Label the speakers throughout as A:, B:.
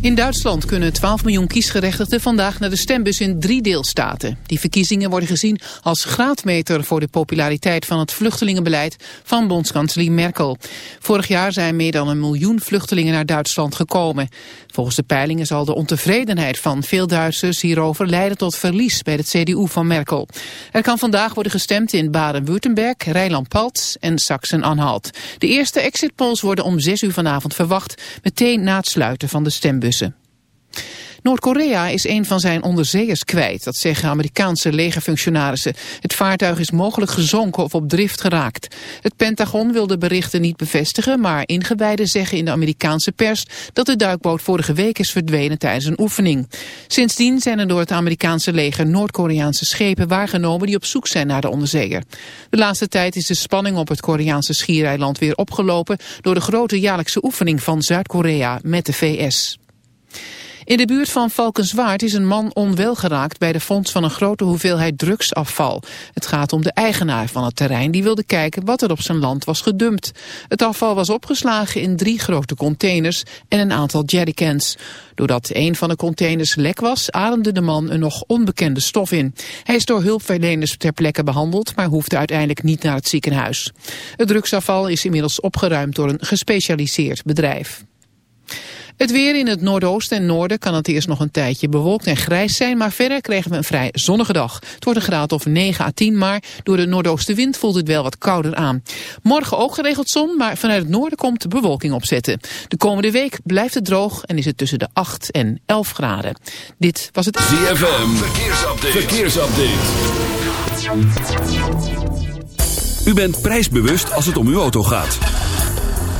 A: In Duitsland kunnen 12 miljoen kiesgerechtigden vandaag naar de stembus in drie deelstaten. Die verkiezingen worden gezien als graadmeter voor de populariteit van het vluchtelingenbeleid van bondskanselier Merkel. Vorig jaar zijn meer dan een miljoen vluchtelingen naar Duitsland gekomen. Volgens de peilingen zal de ontevredenheid van veel Duitsers hierover leiden tot verlies bij het CDU van Merkel. Er kan vandaag worden gestemd in Baden-Württemberg, Rijnland-Palts en Sachsen-Anhalt. De eerste exit polls worden om 6 uur vanavond verwacht, meteen na het sluiten van de Noord-Korea is een van zijn onderzeeërs kwijt, dat zeggen Amerikaanse legerfunctionarissen. Het vaartuig is mogelijk gezonken of op drift geraakt. Het Pentagon wil de berichten niet bevestigen, maar ingewijden zeggen in de Amerikaanse pers dat de duikboot vorige week is verdwenen tijdens een oefening. Sindsdien zijn er door het Amerikaanse leger Noord-Koreaanse schepen waargenomen die op zoek zijn naar de onderzeeër. De laatste tijd is de spanning op het Koreaanse schiereiland weer opgelopen door de grote jaarlijkse oefening van Zuid-Korea met de VS. In de buurt van Valkenswaard is een man onwel geraakt bij de fonds van een grote hoeveelheid drugsafval. Het gaat om de eigenaar van het terrein die wilde kijken wat er op zijn land was gedumpt. Het afval was opgeslagen in drie grote containers en een aantal jerrycans. Doordat een van de containers lek was, ademde de man een nog onbekende stof in. Hij is door hulpverleners ter plekke behandeld, maar hoefde uiteindelijk niet naar het ziekenhuis. Het drugsafval is inmiddels opgeruimd door een gespecialiseerd bedrijf. Het weer in het noordoosten en noorden kan het eerst nog een tijdje bewolkt en grijs zijn, maar verder kregen we een vrij zonnige dag. Het wordt een graad of 9 à 10, maar door de noordoostenwind voelt het wel wat kouder aan. Morgen ook geregeld zon, maar vanuit het noorden komt de bewolking opzetten. De komende week blijft het droog en is het tussen de 8 en 11 graden. Dit was het...
B: ZFM, verkeersupdate. verkeersupdate. U bent prijsbewust als het om uw auto gaat.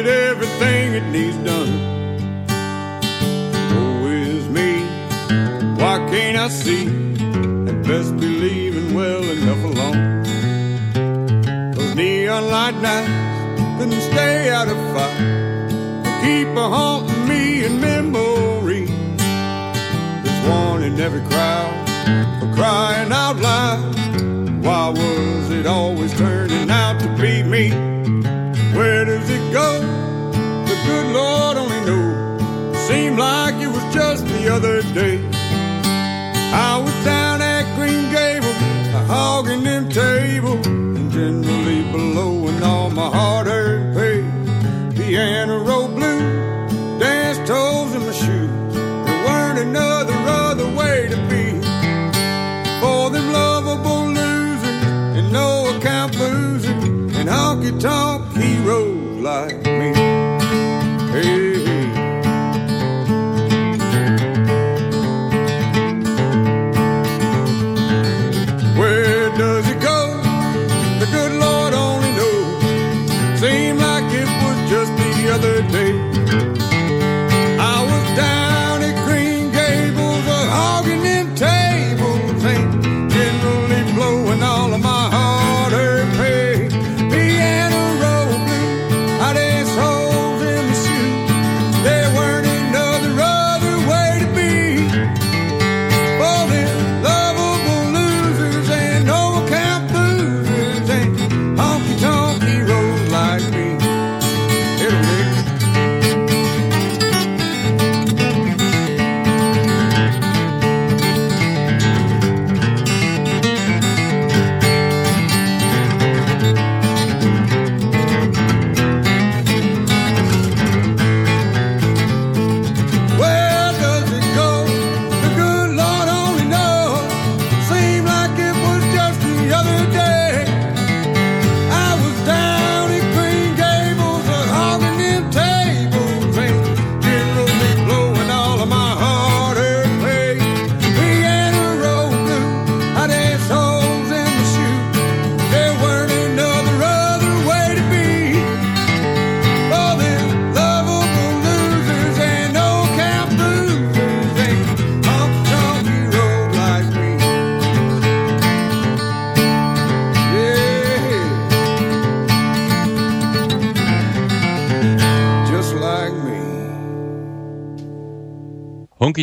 C: Did everything it needs done. Woe is me. Why can't I see? At best be leaving well enough alone. Those neon light nights couldn't stay out of fight. Keep a haunting me in memory. There's one in every crowd for crying out loud. Why was it always turning out to be me? Other day. I was down at Green Gable, a hogging them tables, and generally blowing all my hard earned pay. Piano roll blue, dance toes in my shoes. There weren't another other way to be. For them lovable losers and no account boozers and honky tonk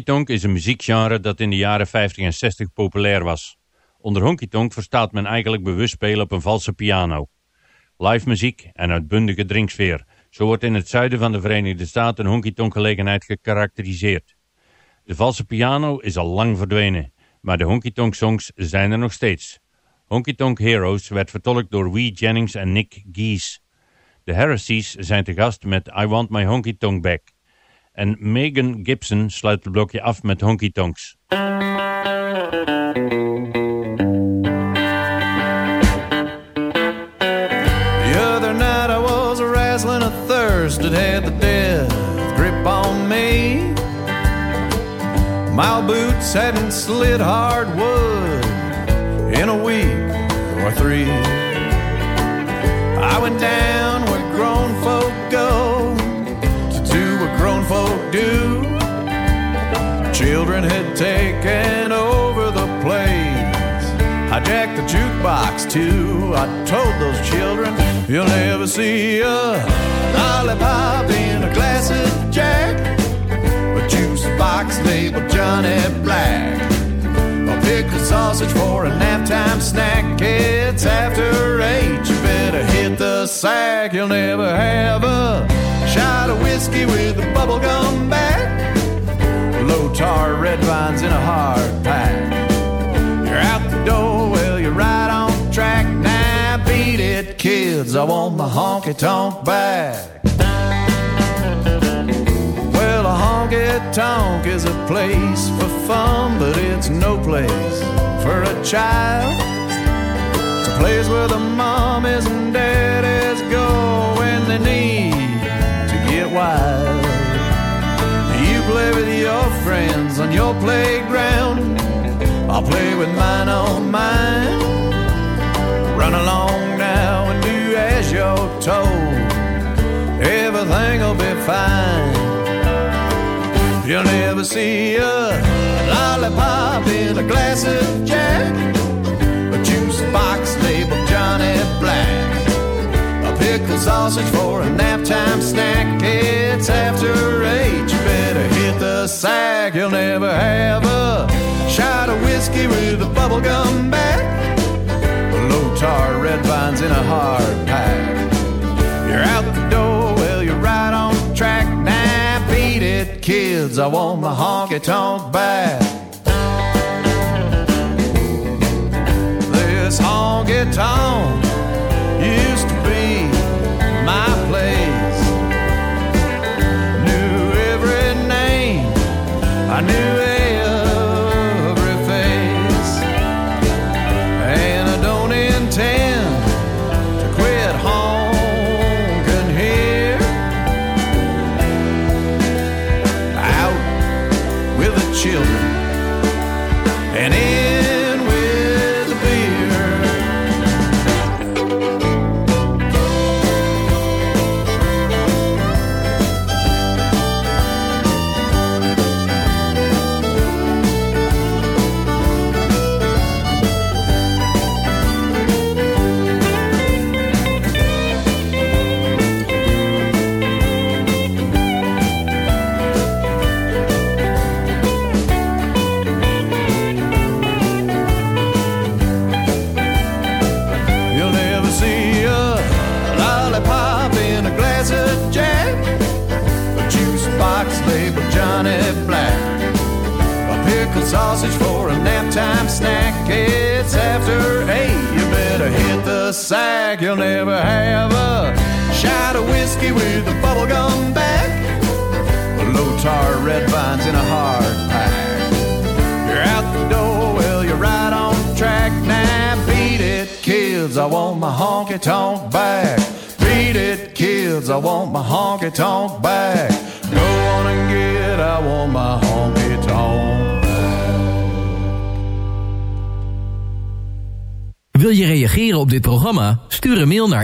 D: honky-tonk is een muziekgenre dat in de jaren 50 en 60 populair was. Onder honky-tonk verstaat men eigenlijk bewust spelen op een valse piano. Live muziek en uitbundige drinksfeer. Zo wordt in het zuiden van de Verenigde Staten een honky-tonk gelegenheid gekarakteriseerd. De valse piano is al lang verdwenen, maar de honky-tonk songs zijn er nog steeds. Honky Tonk Heroes werd vertolkt door Wee Jennings en Nick Geese. De Heresies zijn te gast met I Want My Honky Tonk Back. En Megan Gibson sluit het blokje af met Honky Tonks. The
E: other night I was wrestling a thirst that had the death grip on me. My boots hadn't slid hardwood in a week or three. I went down where grown folk go Children had taken over the place. I jacked the jukebox too. I told those children, you'll never see a lollipop in a glass of Jack. A juice box labeled Johnny Black. A pickle sausage for a nap time snack. It's after eight. You better hit the sack. You'll never have a shot of whiskey with a bubblegum back. Red vines in a hard pack. You're out the door, well, you're right on track. Now beat it, kids. I want my honky tonk back. Well, a honky tonk is a place for fun, but it's no place for a child. It's a place where the mom isn't daddies friends on your playground. I'll play with mine on mine. Run along now and do as you're told. Everything'll be fine. You'll never see a lollipop in a glass of Jack. A juice box labeled Johnny Black pickle sausage for a nap time snack. It's after eight, you better hit the sack. You'll never have a shot of whiskey with a bubblegum back. Low tar red vines in a hard pack. You're out the door, well, you're right on track. Now beat it, kids. I want my honky tonk back. This honky tonk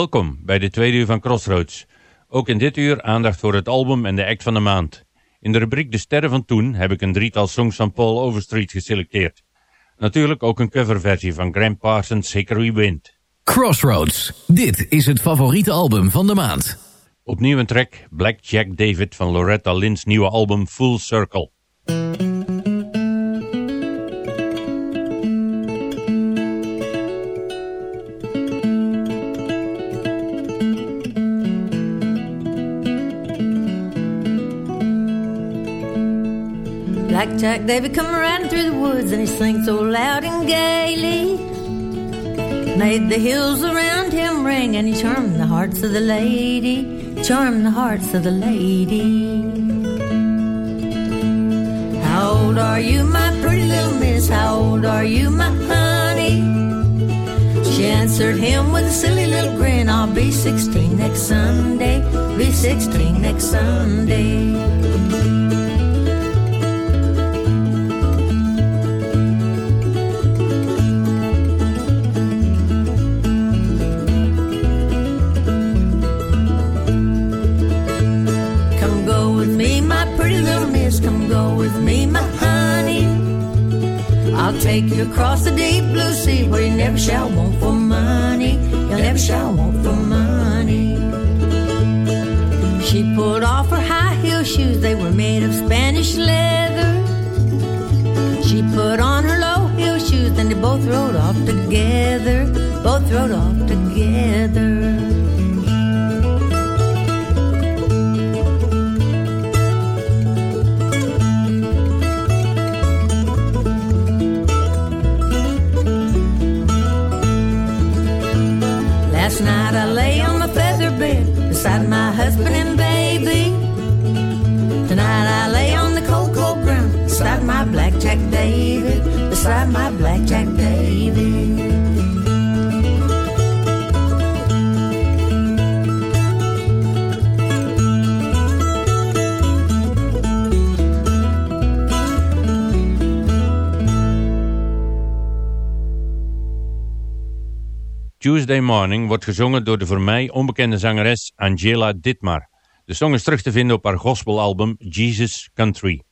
F: Welkom bij de tweede uur van Crossroads. Ook in dit uur aandacht voor het album en de act van de maand. In de rubriek De Sterren van Toen heb ik een drietal songs van Paul Overstreet geselecteerd. Natuurlijk ook een coverversie van Graham Parsons' Hickory Wind.
G: Crossroads, dit is het favoriete album van de maand.
F: Opnieuw een track, Black Jack David van Loretta Lynn's nieuwe album Full Circle.
H: Black Jack David come riding through the woods and he sings so loud and gaily. Made the hills around him ring and he charmed the hearts of the lady, charmed the hearts of the lady. How old are you, my pretty little miss? How old are you, my honey? She answered him with a silly little grin. I'll be 16 next Sunday, be 16 next Sunday. Take you across the deep blue sea where you never shall want for money. You never shall want for money. She pulled off her high heel shoes, they were made of Spanish leather. She put on her low heel shoes, and they both rode off together. Both rode off together. Beside my blackjack David.
F: Tuesday Morning wordt gezongen door de voor mij onbekende zangeres Angela Ditmar. De song is terug te vinden op haar gospelalbum Jesus Country.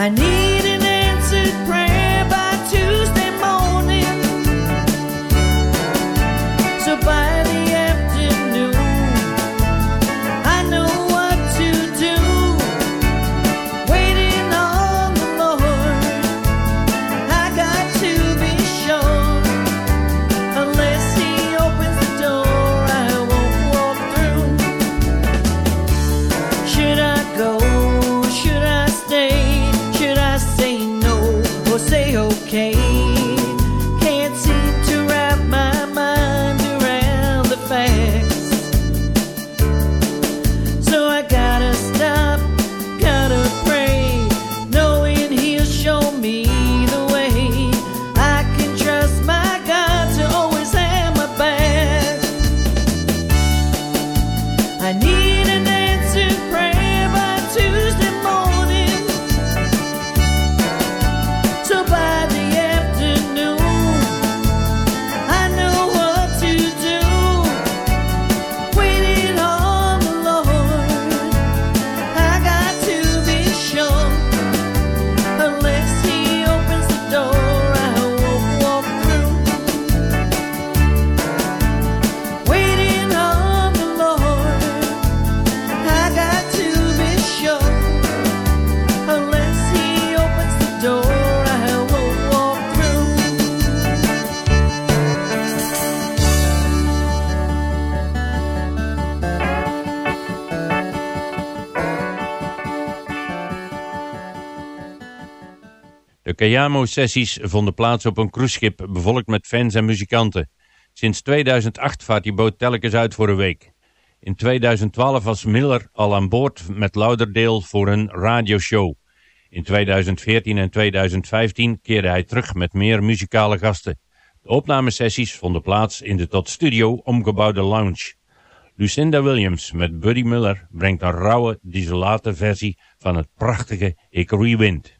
D: I need an answered prayer. Kayamo-sessies vonden plaats op een cruiseschip bevolkt met fans en muzikanten. Sinds 2008 vaart die boot telkens uit voor een week. In 2012 was Miller al aan boord met Lauderdale voor een radioshow. In 2014 en 2015 keerde hij terug met meer muzikale gasten. De opnamesessies vonden plaats in de tot studio omgebouwde lounge. Lucinda Williams met Buddy Miller brengt een rauwe, desolate versie van het prachtige Hickory Wind.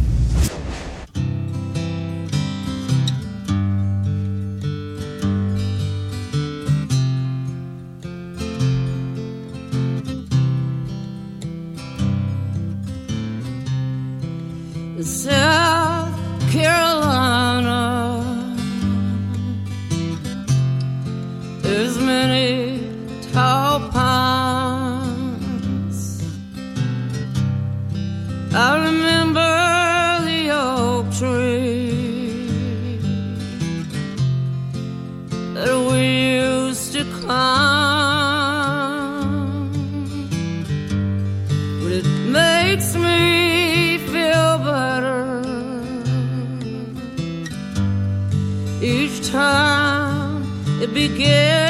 I: It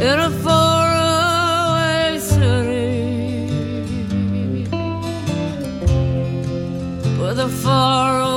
I: in a faraway city. With a faraway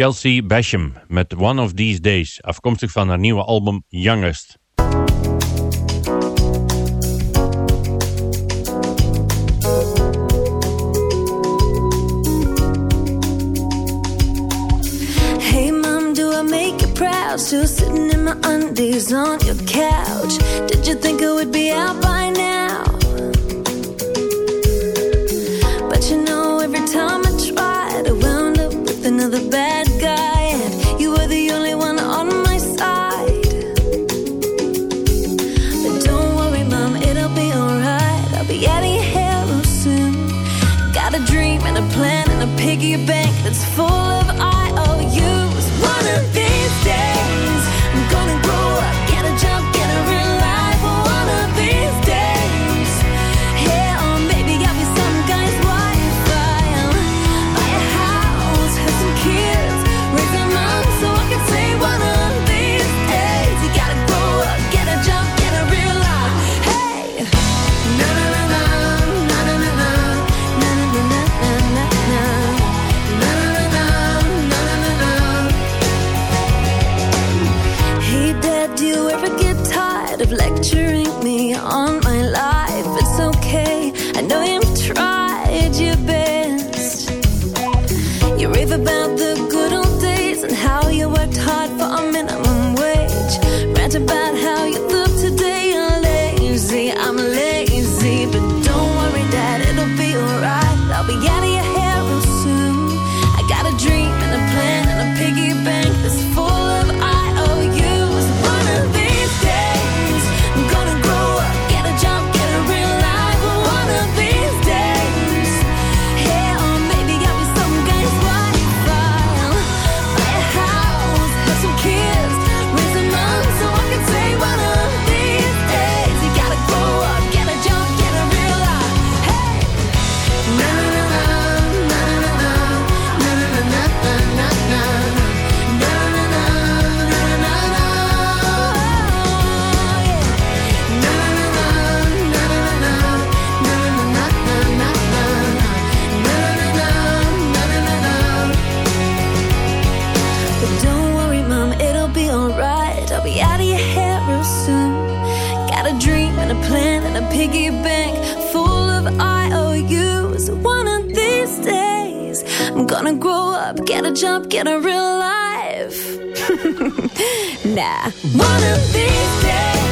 D: Chelsea Basham met One of These Days, afkomstig van haar nieuwe album Youngest.
J: get a jump, get a real life. nah. One of these days.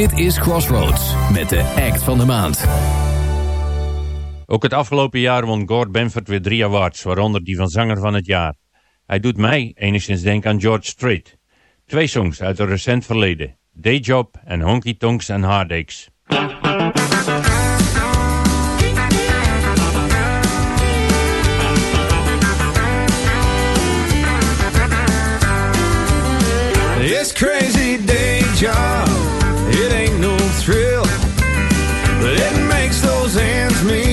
G: Dit is Crossroads met de act van de maand.
D: Ook het afgelopen jaar won Gord Benford weer drie awards, waaronder die van Zanger van het Jaar. Hij doet mij enigszins denken aan George Strait. Twee songs uit het recent verleden, Day Job en Honky Tonks and Heartaches.
K: It's crazy day job
G: me.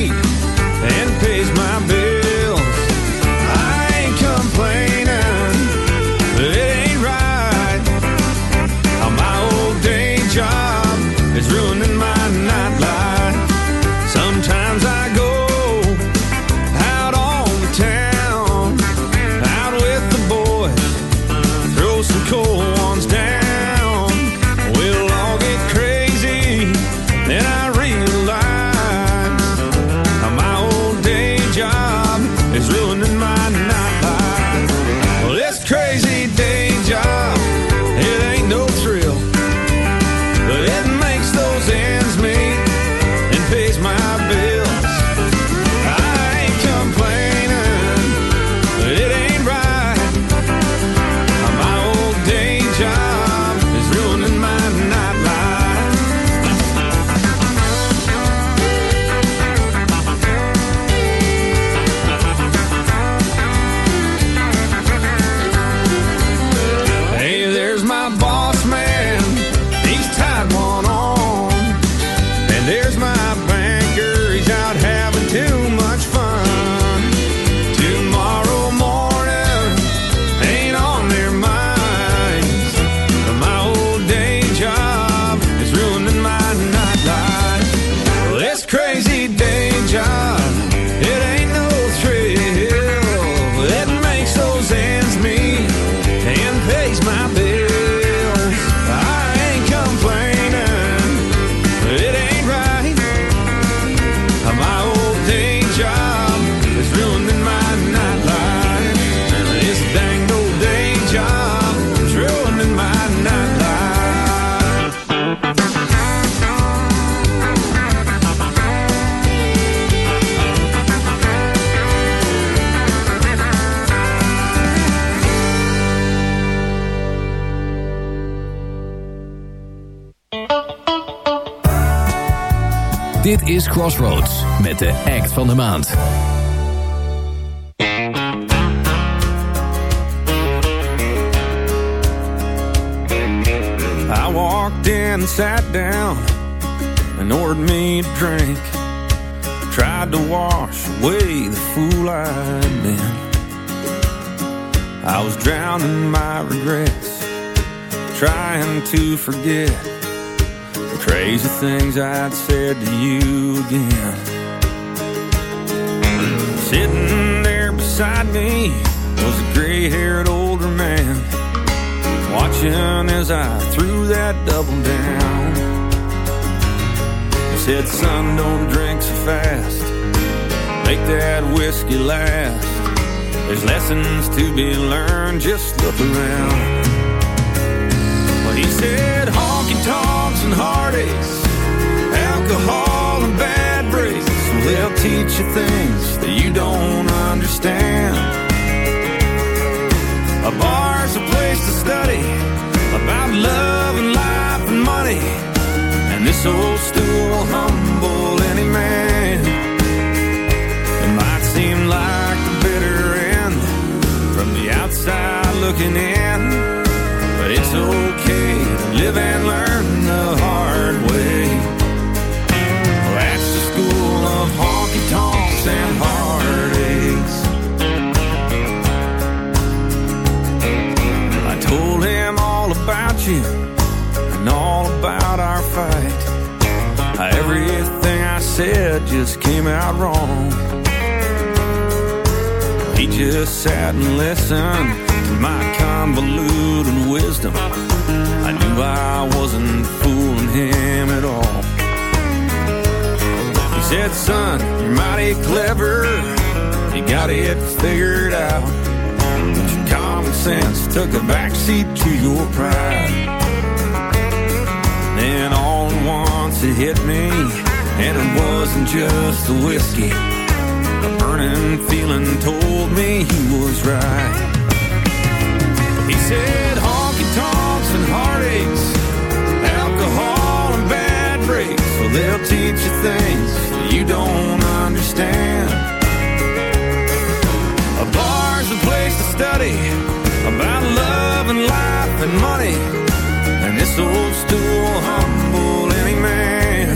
G: Crossroads met de act van de maand.
K: I walked in sat down and ordered me a drink. Tried to wash away the fool I'd been. I was drowning my regrets, trying to forget crazy things I'd said to you again. Sitting there beside me was a gray haired older man, watching as I threw that double down. He said, Son, don't drink so fast, make that whiskey last. There's lessons to be learned, just look around. Well, he said, and heartaches, alcohol and bad breaks. Well, they'll teach you things that you don't understand. A bar's a place to study about love and life and money. And this old stool will humble any man. It might seem like the bitter end from the outside looking in, but it's okay to live and learn the hard way. That's the school of honky tonks and heartaches. I told him all about you and all about our fight. Everything I said just came out wrong. He just sat and listened to my convoluted wisdom. I wasn't fooling him at all. He said, son, you're mighty clever. You got it figured out. But your common sense took a backseat to your pride. Then all at once it hit me, and it wasn't just the whiskey. A burning feeling told me he was right. He said, Well, they'll teach you things you don't understand. A bar's a place to study about love and life and money. And this old stool will humble any man.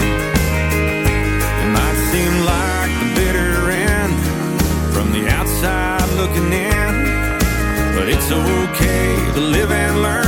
K: It might seem like the bitter end from the outside looking in. But it's okay to live and learn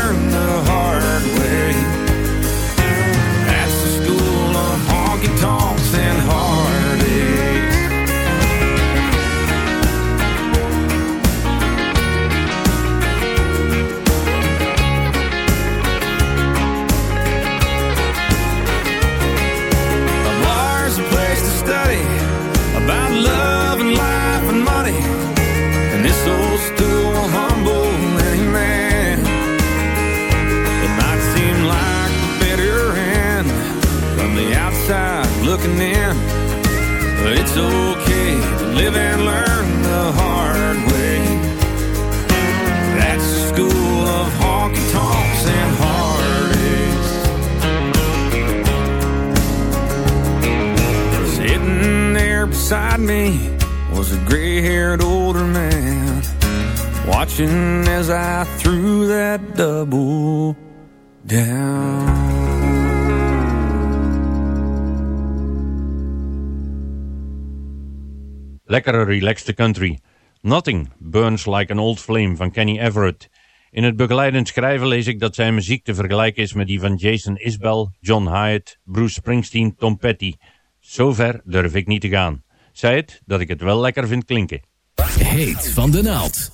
K: It's okay to live and learn the hard way. That's the school of honky tonks and heartaches. Sitting there beside me was a gray haired older man, watching as I threw that double down.
D: Lekkere relaxed country. Nothing burns like an old flame van Kenny Everett. In het begeleidend schrijven lees ik dat zijn muziek te vergelijken is met die van Jason Isbell, John Hyatt, Bruce Springsteen, Tom Petty. Zover durf ik niet te gaan. Zij het dat ik het wel lekker vind klinken.
G: Heet van de naald.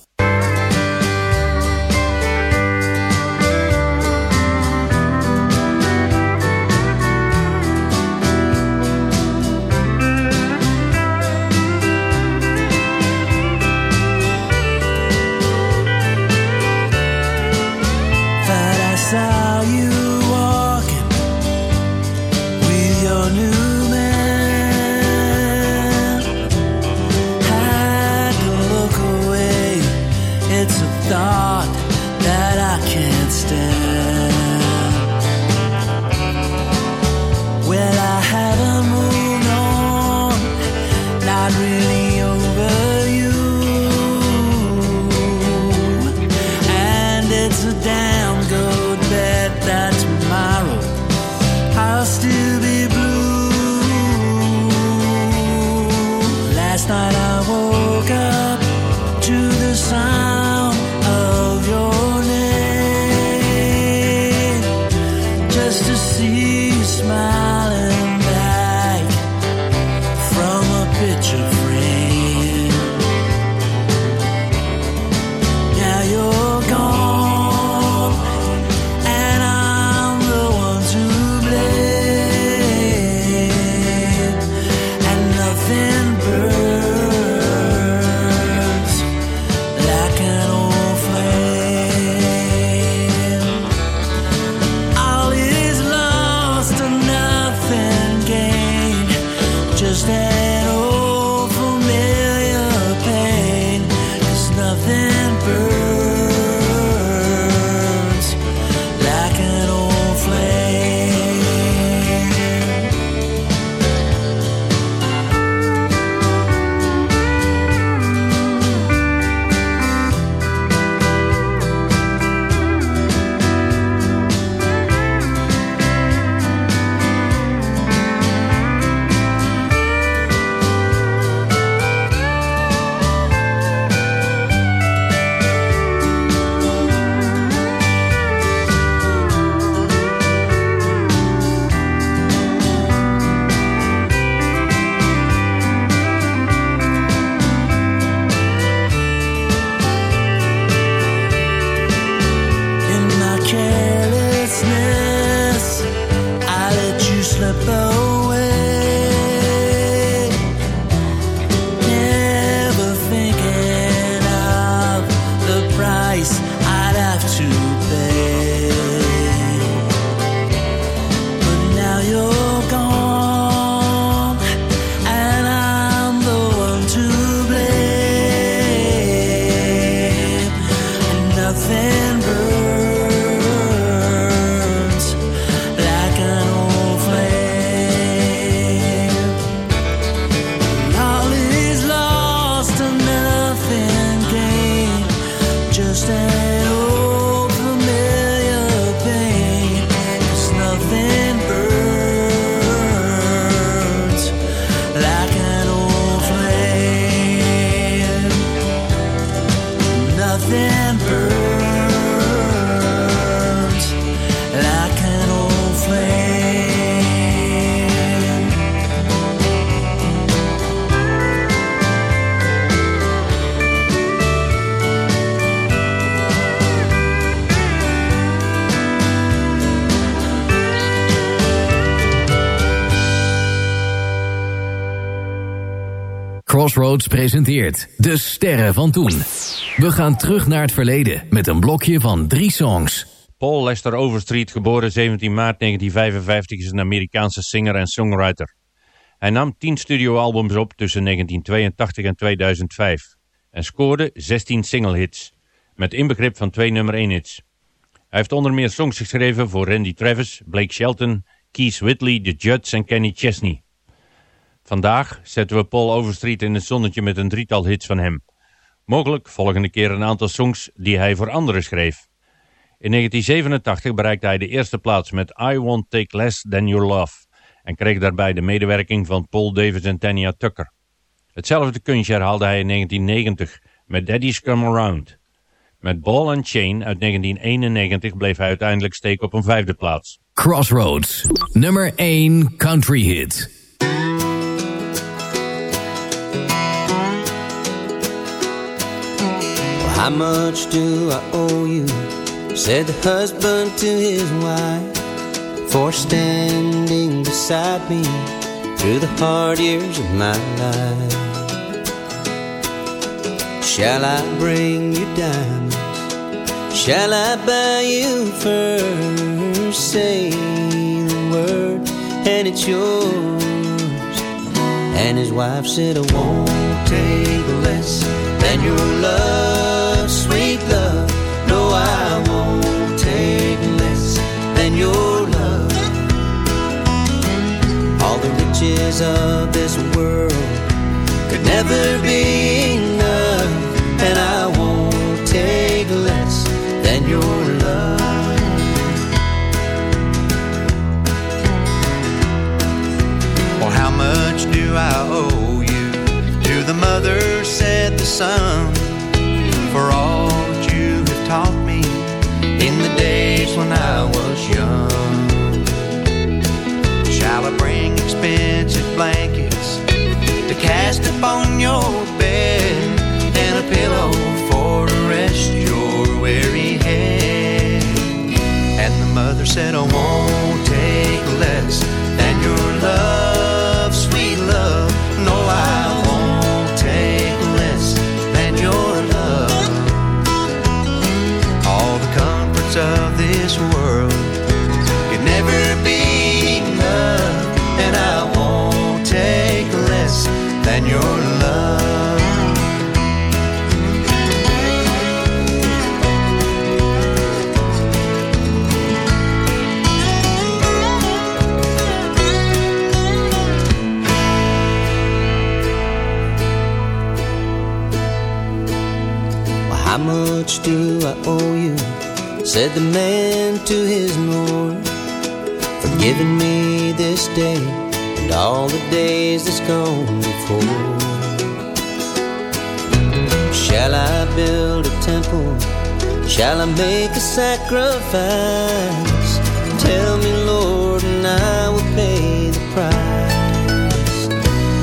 L: Just
G: Presenteert De Sterren van Toen. We gaan terug naar het verleden met een blokje van drie songs.
D: Paul Lester Overstreet, geboren 17 maart 1955, is een Amerikaanse singer en songwriter. Hij nam 10 studioalbums op tussen 1982 en 2005 en scoorde 16 singlehits, met inbegrip van twee nummer 1 hits. Hij heeft onder meer songs geschreven voor Randy Travis, Blake Shelton, Keith Whitley, The Judds en Kenny Chesney. Vandaag zetten we Paul Overstreet in het zonnetje met een drietal hits van hem. Mogelijk volgende keer een aantal songs die hij voor anderen schreef. In 1987 bereikte hij de eerste plaats met I Won't Take Less Than Your Love en kreeg daarbij de medewerking van Paul Davis en Tanya Tucker. Hetzelfde kunstje herhaalde hij in 1990 met Daddy's Come Around. Met Ball and Chain uit 1991 bleef hij uiteindelijk steken op een vijfde plaats.
G: Crossroads, nummer 1 country hit.
M: How much do I owe you? Said the husband to his wife for standing beside me through the hard years of my life. Shall I bring you diamonds? Shall I buy you furs? Say the word and it's yours. And his wife said, I won't take less than your love, of this world could never be enough, and I won't take less than your love.
E: Well, how much do I owe you? To the mother said the son, for all that you have taught me in the days when I was young. Shall I expensive blankets to cast upon your bed and a pillow for to rest your weary head? And the mother said, I won't
M: how much do I owe you? Said the man to his Lord, for giving me this day and all the days that's gone before. Shall I build a temple? Shall I make a sacrifice? Tell me, Lord, and I will pay the price.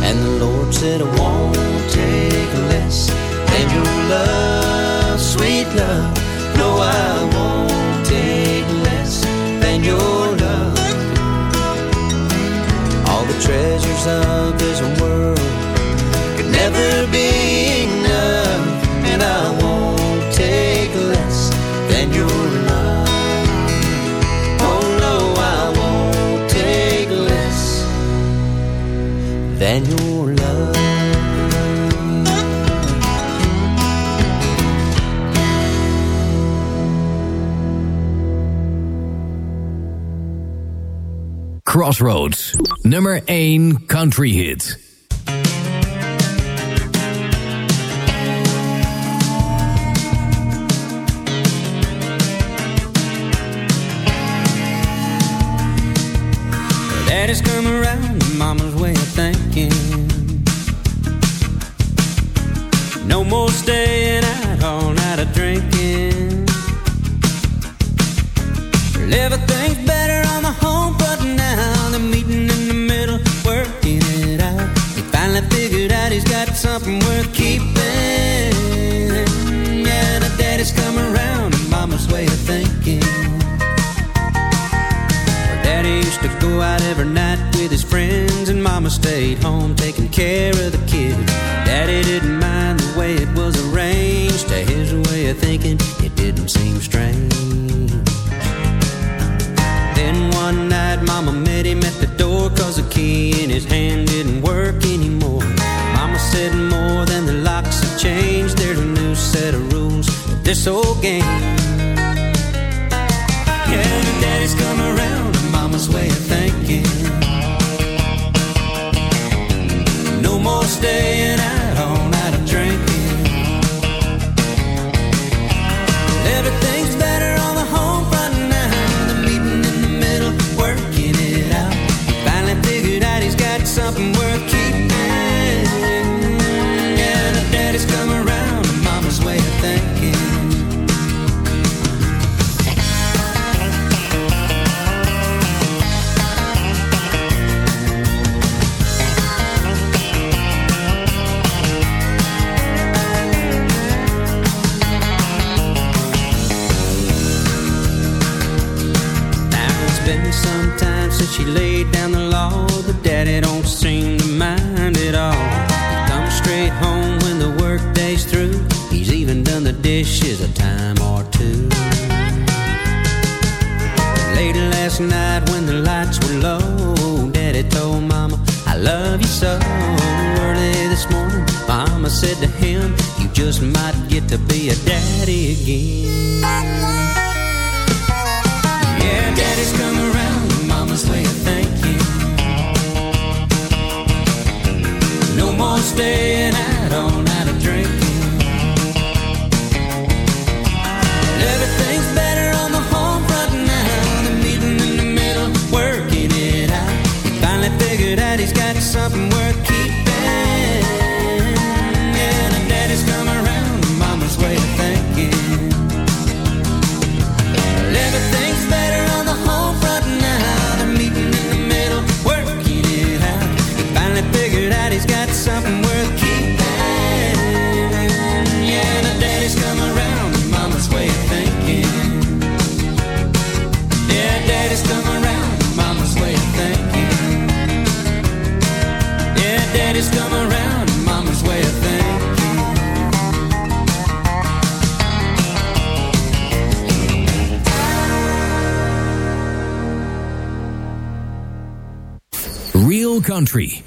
M: And the Lord said, I won't take less than your love, sweet love. No, I won't take less than your love.
N: All the treasures of this world could never be enough, and I won't take less than your love. Oh no, I won't take less than your
G: Crossroads, nummer 1 country hit.
M: Daddy's come around mama's way of thinking. No more staying night with his friends, and Mama stayed home taking care of the kids. Daddy didn't mind the way it was arranged. To his way of thinking, it didn't seem strange. Then one night, Mama met him at the door, cause the key in his hand didn't work anymore. Mama said, More than the locks have changed, there's a new set of rules to this old game. Yeah, daddy's come around mama's way of thinking. No dishes a time or two. Late last night when the lights were low, daddy told mama, I love you so. Early this morning, mama said to him, You just might get to be a daddy again.
G: Country.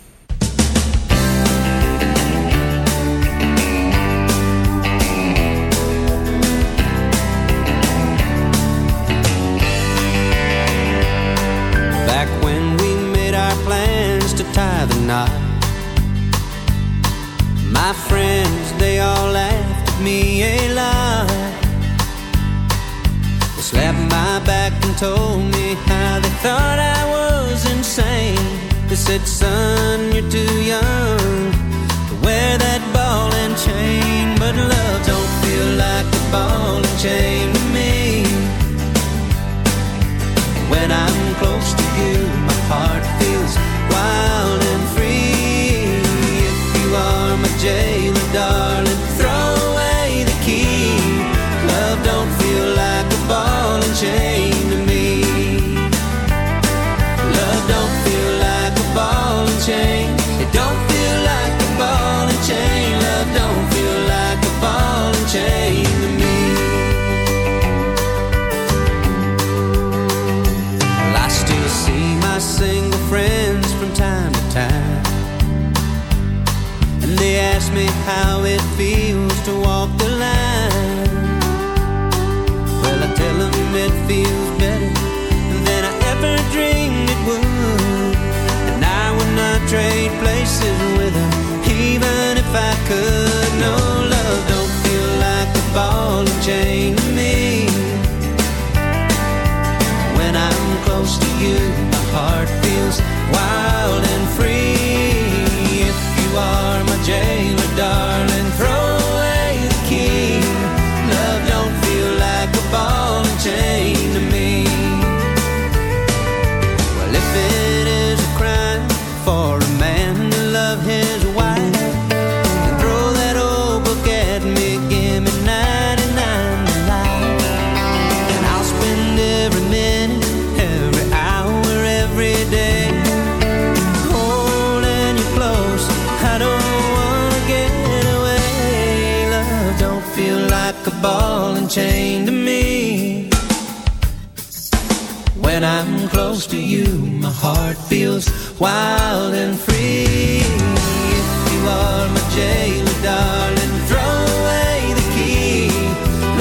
M: wild and free. If you are my jailer, darling, throw away the key.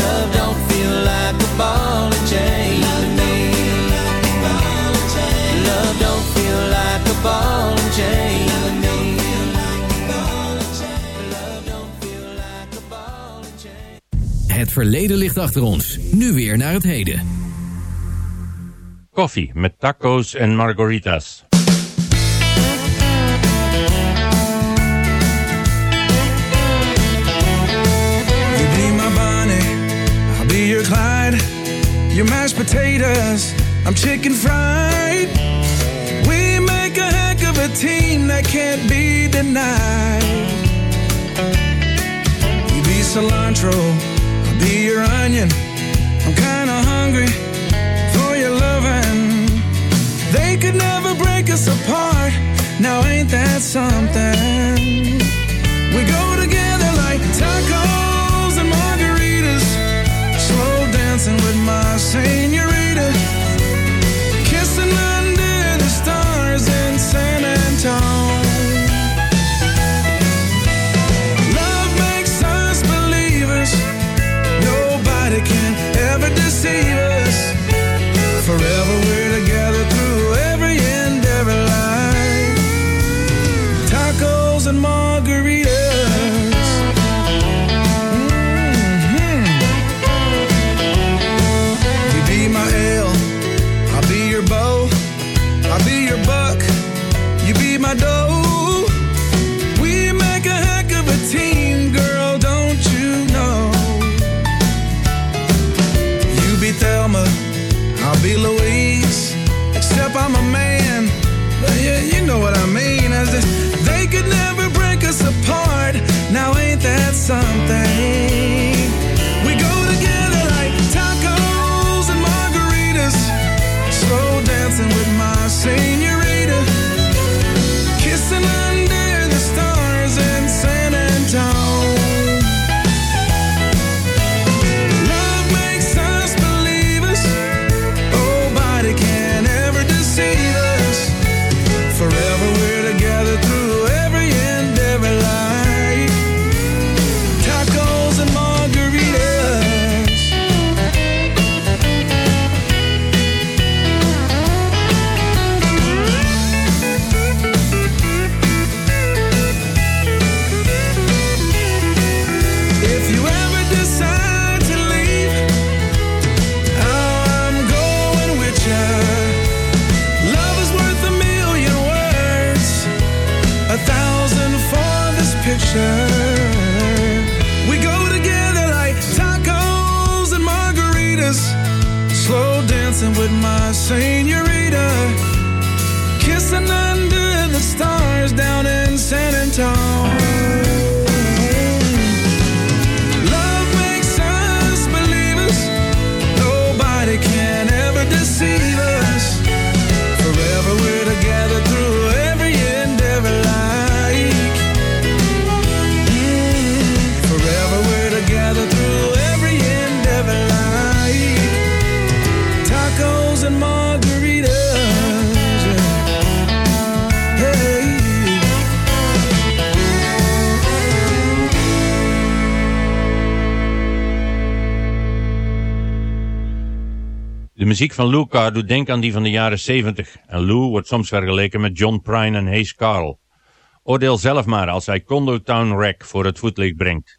M: Love don't feel like a ball and chain to
N: chain. Love don't feel like a ball and chain.
G: Het verleden ligt achter ons. Nu weer naar het heden.
D: Koffie met tacos en margaritas.
O: You're mashed potatoes, I'm chicken fried. We make a heck of a team that can't be denied. You be cilantro, I'll be your onion. I'm kinda hungry for your lovin'. They could never break us apart. Now ain't that something? We go together like tacos. dancing with my senior.
P: Muziek van Lou Carr doet denken aan die van de jaren 70 en Lou wordt soms vergeleken met John Prine en Hayes Carl. Oordeel zelf maar als hij Condo Town Rack voor het voetlicht brengt.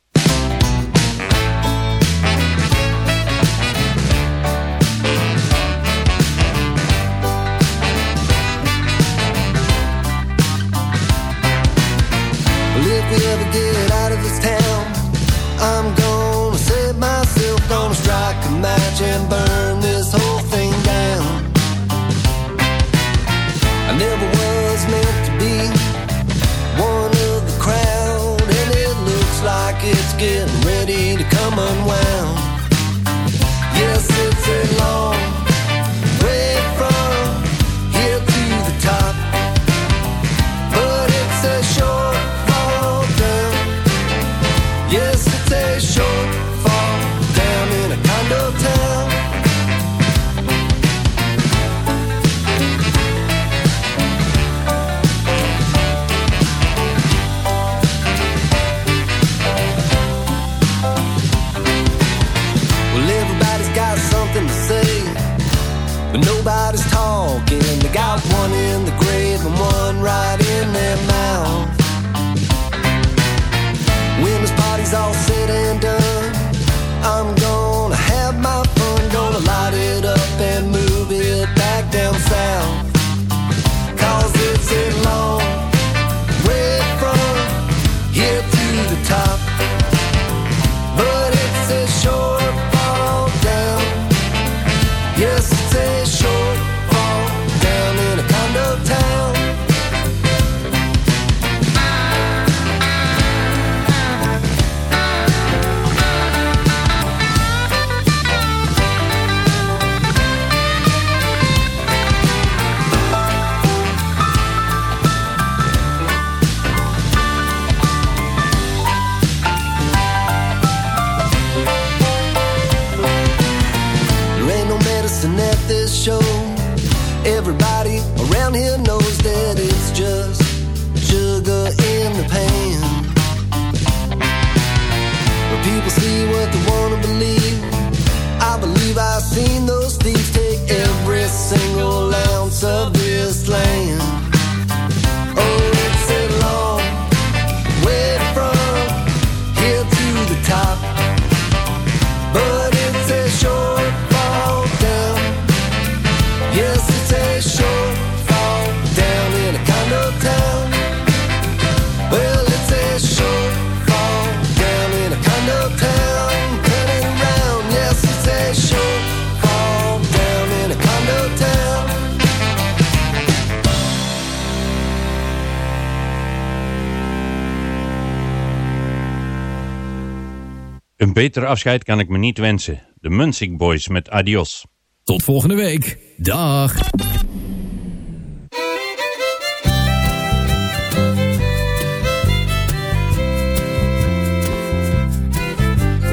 P: Beter afscheid kan ik me niet wensen. De Munsik Boys met Adios.
G: Tot volgende week. Dag.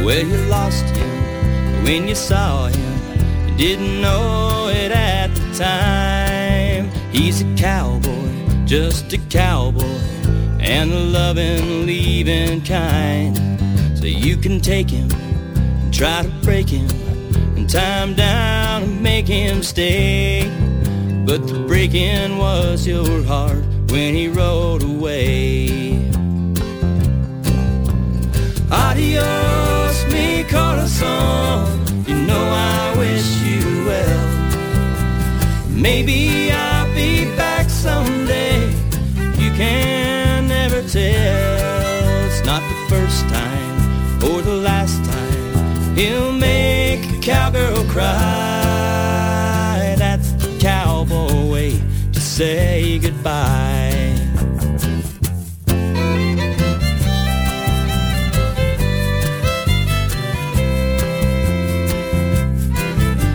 Q: Well, you lost him when you saw him. You didn't know it at the time. He's a cowboy, just a cowboy, and a loving, leaving kind. So you can take him, and try to break him, and tie him down and make him stay. But the breaking was your heart when he rode away. Adios, mi corazon. You know I wish you well. Maybe he'll make a cowgirl cry. That's the cowboy way to say goodbye.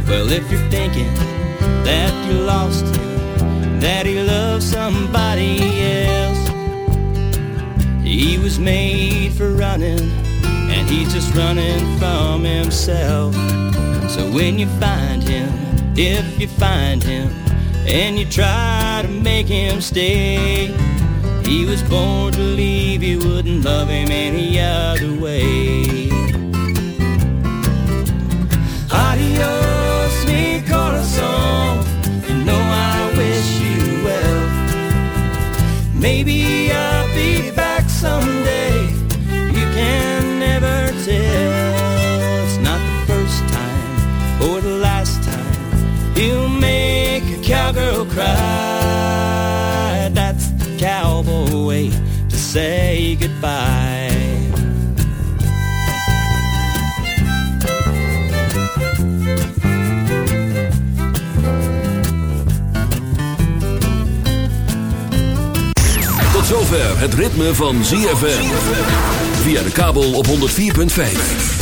Q: Well, if you're thinking that you lost him, that he loves somebody else, he was made for running, He's just running from himself. So when you find him, if you find him, and you try to make him stay, he was born to leave, you wouldn't love him any other way. Adios, mi corazón, you know I wish you well. Maybe I'll be back someday. Cowgirl cry. That's the cowboy way to say goodbye.
B: Tot zover het ritme van ZFM. Via de kabel op 104.5.